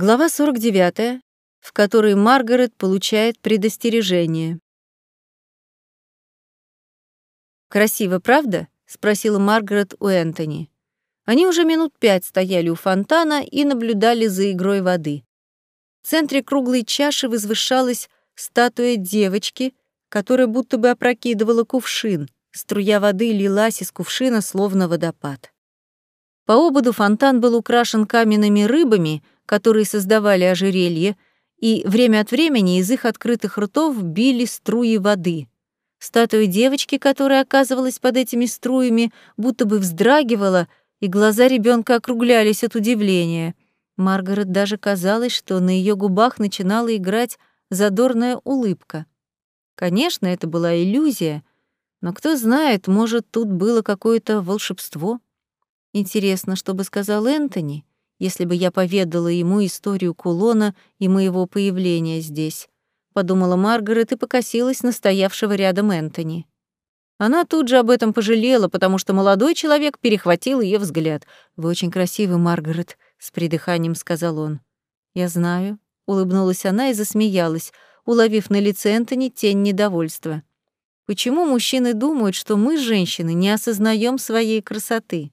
Глава 49, в которой Маргарет получает предостережение. «Красиво, правда?» — спросила Маргарет у Энтони. Они уже минут пять стояли у фонтана и наблюдали за игрой воды. В центре круглой чаши возвышалась статуя девочки, которая будто бы опрокидывала кувшин. Струя воды лилась из кувшина, словно водопад. По ободу фонтан был украшен каменными рыбами, которые создавали ожерелье, и время от времени из их открытых ртов били струи воды. Статуя девочки, которая оказывалась под этими струями, будто бы вздрагивала, и глаза ребенка округлялись от удивления. Маргарет даже казалось, что на ее губах начинала играть задорная улыбка. Конечно, это была иллюзия, но кто знает, может, тут было какое-то волшебство. Интересно, что бы сказал Энтони, если бы я поведала ему историю кулона и моего появления здесь, подумала Маргарет и покосилась на стоявшего рядом Энтони. Она тут же об этом пожалела, потому что молодой человек перехватил ее взгляд. «Вы очень красивы, Маргарет», — с придыханием сказал он. «Я знаю», — улыбнулась она и засмеялась, уловив на лице Энтони тень недовольства. «Почему мужчины думают, что мы, женщины, не осознаем своей красоты?»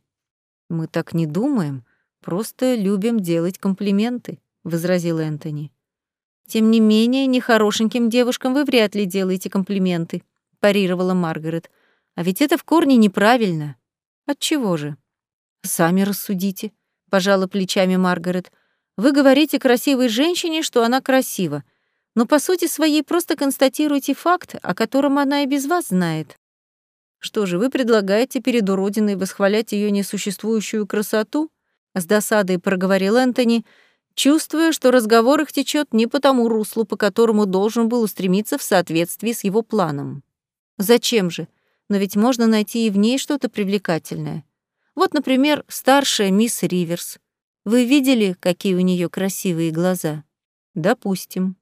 «Мы так не думаем, просто любим делать комплименты», — возразил Энтони. «Тем не менее, нехорошеньким девушкам вы вряд ли делаете комплименты», — парировала Маргарет. «А ведь это в корне неправильно». «Отчего же?» «Сами рассудите», — пожала плечами Маргарет. «Вы говорите красивой женщине, что она красива, но по сути своей просто констатируете факт, о котором она и без вас знает. Что же, вы предлагаете перед уродиной восхвалять ее несуществующую красоту? С досадой проговорил Энтони, чувствуя, что разговор их течет не по тому руслу, по которому должен был устремиться в соответствии с его планом. Зачем же? Но ведь можно найти и в ней что-то привлекательное. Вот, например, старшая мисс Риверс. Вы видели, какие у нее красивые глаза? Допустим.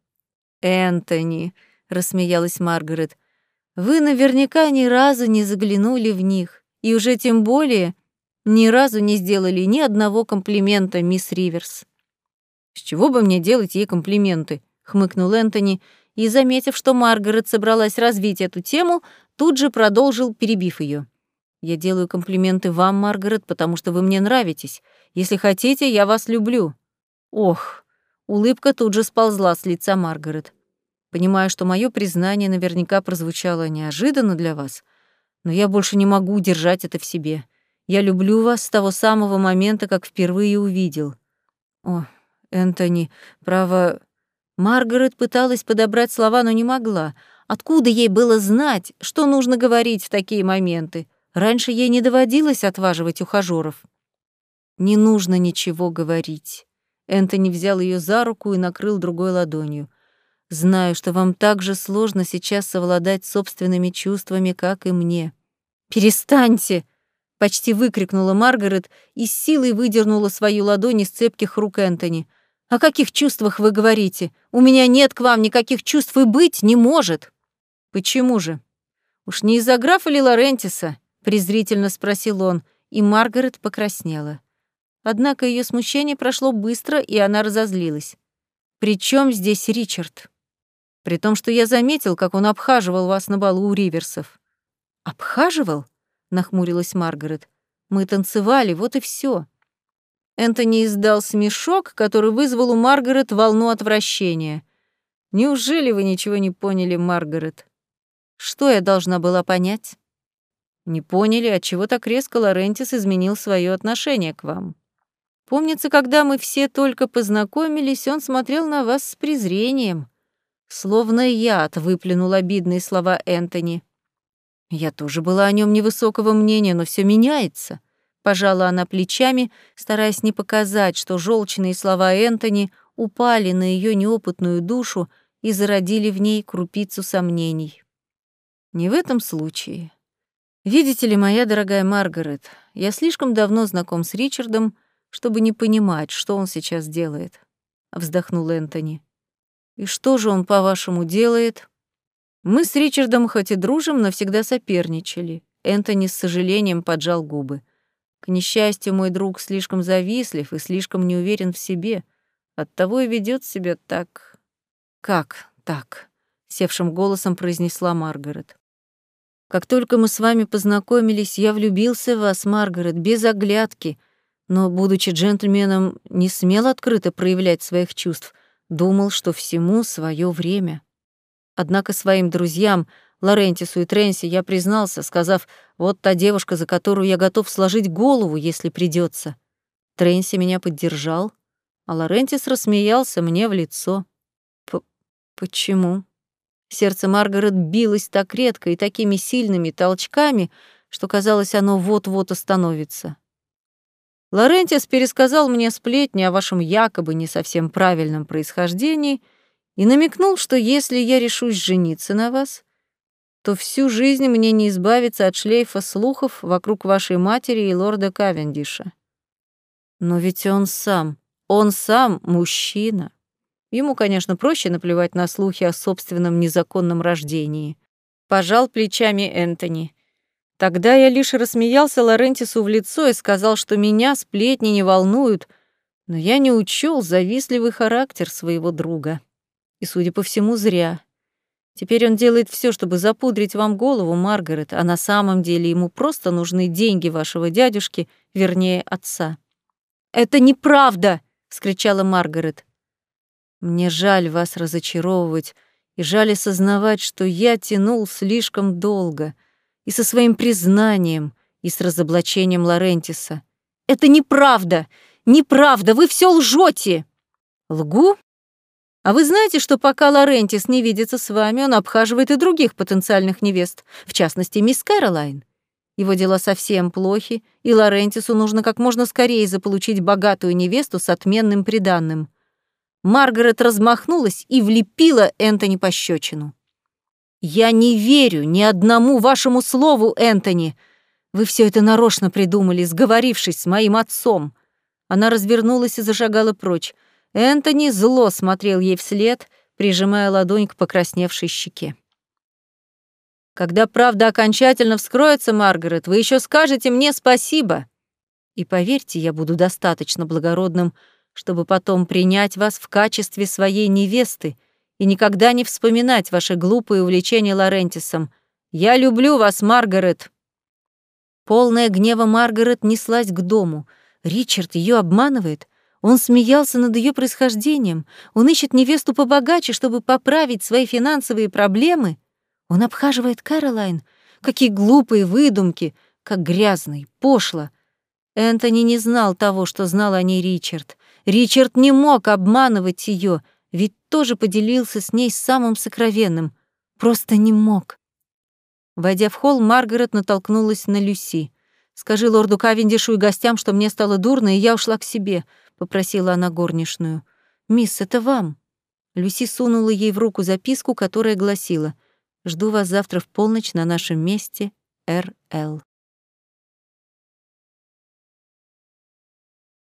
Энтони, рассмеялась Маргарет, вы наверняка ни разу не заглянули в них, и уже тем более ни разу не сделали ни одного комплимента, мисс Риверс. «С чего бы мне делать ей комплименты?» — хмыкнул Энтони, и, заметив, что Маргарет собралась развить эту тему, тут же продолжил, перебив ее. «Я делаю комплименты вам, Маргарет, потому что вы мне нравитесь. Если хотите, я вас люблю». «Ох!» — улыбка тут же сползла с лица Маргарет. Понимаю, что мое признание наверняка прозвучало неожиданно для вас, но я больше не могу держать это в себе. Я люблю вас с того самого момента, как впервые увидел. О, Энтони, право... Маргарет пыталась подобрать слова, но не могла. Откуда ей было знать, что нужно говорить в такие моменты? Раньше ей не доводилось отваживать ухажёров. Не нужно ничего говорить. Энтони взял ее за руку и накрыл другой ладонью. Знаю, что вам так же сложно сейчас совладать собственными чувствами, как и мне. Перестаньте, почти выкрикнула Маргарет и с силой выдернула свою ладонь из цепких рук Энтони. О каких чувствах вы говорите? У меня нет к вам никаких чувств и быть не может. Почему же? Уж не из-за графа ли Лорентиса? презрительно спросил он, и Маргарет покраснела. Однако ее смущение прошло быстро, и она разозлилась. «При чем здесь Ричард?» При том, что я заметил, как он обхаживал вас на балу у Риверсов. Обхаживал? Нахмурилась Маргарет. Мы танцевали, вот и все. Энтони издал смешок, который вызвал у Маргарет волну отвращения. Неужели вы ничего не поняли, Маргарет? Что я должна была понять? Не поняли, отчего так резко Лорентис изменил свое отношение к вам. Помнится, когда мы все только познакомились, он смотрел на вас с презрением. Словно яд выплюнул обидные слова Энтони. Я тоже была о нем невысокого мнения, но все меняется. Пожала она плечами, стараясь не показать, что желчные слова Энтони упали на ее неопытную душу и зародили в ней крупицу сомнений. Не в этом случае. Видите ли, моя дорогая Маргарет, я слишком давно знаком с Ричардом, чтобы не понимать, что он сейчас делает, вздохнул Энтони. И что же он, по-вашему, делает? Мы с Ричардом хоть и дружим, но всегда соперничали. Энтони с сожалением поджал губы. К несчастью, мой друг слишком завистлив и слишком неуверен в себе. Оттого и ведет себя так... Как так? Севшим голосом произнесла Маргарет. Как только мы с вами познакомились, я влюбился в вас, Маргарет, без оглядки, но, будучи джентльменом, не смел открыто проявлять своих чувств, думал, что всему свое время. Однако своим друзьям, Лорентису и Тренси, я признался, сказав, вот та девушка, за которую я готов сложить голову, если придется. Тренси меня поддержал, а Лорентис рассмеялся мне в лицо. П Почему? Сердце Маргарет билось так редко и такими сильными толчками, что казалось, оно вот-вот остановится. Лорентис пересказал мне сплетни о вашем якобы не совсем правильном происхождении и намекнул, что если я решусь жениться на вас, то всю жизнь мне не избавиться от шлейфа слухов вокруг вашей матери и лорда Кавендиша. Но ведь он сам, он сам мужчина. Ему, конечно, проще наплевать на слухи о собственном незаконном рождении. Пожал плечами Энтони. Тогда я лишь рассмеялся Лорентису в лицо и сказал, что меня сплетни не волнуют, но я не учел завистливый характер своего друга. И, судя по всему, зря. Теперь он делает все, чтобы запудрить вам голову, Маргарет, а на самом деле ему просто нужны деньги вашего дядюшки, вернее, отца. «Это неправда!» — скричала Маргарет. Мне жаль вас разочаровывать, и жаль осознавать, что я тянул слишком долго, и со своим признанием, и с разоблачением Лорентиса. Это неправда! Неправда! Вы все лжете! Лгу? А вы знаете, что пока Лорентис не видится с вами, он обхаживает и других потенциальных невест, в частности, мисс Кэролайн? Его дела совсем плохи, и Лорентису нужно как можно скорее заполучить богатую невесту с отменным приданным. Маргарет размахнулась и влепила Энтони пощечину. «Я не верю ни одному вашему слову, Энтони. Вы все это нарочно придумали, сговорившись с моим отцом». Она развернулась и зашагала прочь. Энтони зло смотрел ей вслед, прижимая ладонь к покрасневшей щеке. «Когда правда окончательно вскроется, Маргарет, вы еще скажете мне спасибо. И поверьте, я буду достаточно благородным, чтобы потом принять вас в качестве своей невесты и никогда не вспоминать ваши глупые увлечения Лорентисом. Я люблю вас, Маргарет!» Полная гнева Маргарет неслась к дому. Ричард ее обманывает. Он смеялся над ее происхождением. Он ищет невесту побогаче, чтобы поправить свои финансовые проблемы. Он обхаживает Каролайн. Какие глупые выдумки, как грязный, пошло. Энтони не знал того, что знал о ней Ричард. Ричард не мог обманывать ее, ведь тоже поделился с ней самым сокровенным. Просто не мог. Войдя в холл, Маргарет натолкнулась на Люси. «Скажи лорду Кавендишу и гостям, что мне стало дурно, и я ушла к себе», — попросила она горничную. «Мисс, это вам». Люси сунула ей в руку записку, которая гласила «Жду вас завтра в полночь на нашем месте, Р.Л».